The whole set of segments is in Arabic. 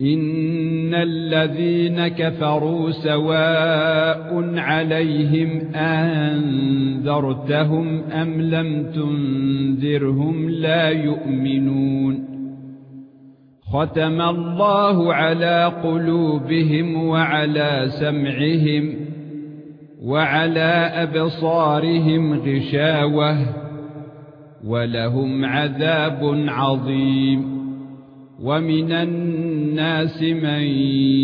ان الذين كفروا سواء عليهم انذرتهم ام لم تنذرهم لا يؤمنون ختم الله على قلوبهم وعلى سمعهم وعلى أبصارهم غشاوة ولهم عذاب عظيم ومن الناس من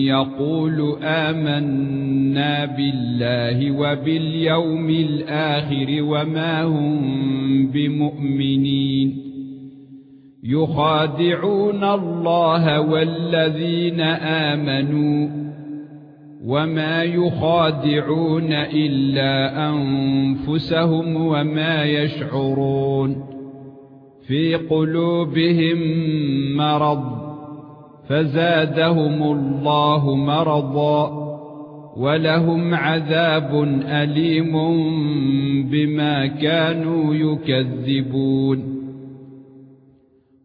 يقول آمنا بالله وباليوم الآخر وما هم بمؤمنين يخادعون الله والذين آمنوا وما يخادعون إلا أنفسهم وما يشعرون في قلوبهم مرض فزادهم الله مرضا ولهم عذاب أليم بما كانوا يكذبون.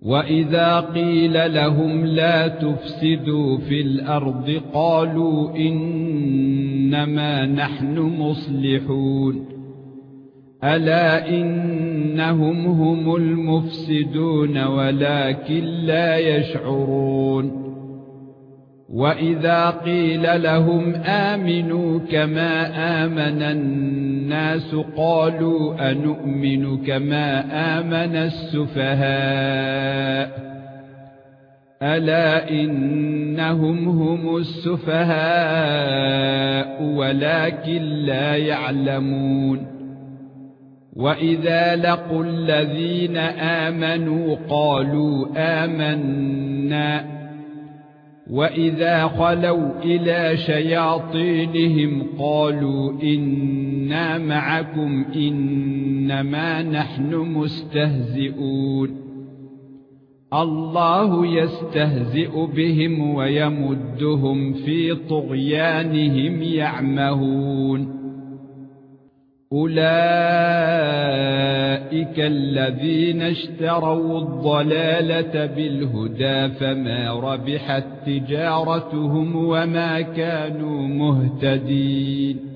وإذا قيل لهم لا تفسدوا في الأرض قالوا إنما نحن مصلحون. ألا إنهم هم المفسدون ولكن لا يشعرون. وإذا قيل لهم آمنوا كما آمن الناس قالوا أنؤمن كما آمن السفهاء. ألا إنهم هم السفهاء ولكن لا يعلمون. واذا لقوا الذين امنوا قالوا آمنا واذا خلوا إلى شياطينهم قالوا إنا معكم انما نحن مستهزئون الله يستهزئ بهم ويمدهم في طغيانهم يعمهون اولئك الذين اشتروا الضلاله بالهدى فما ربحت تجارتهم وما كانوا مهتدين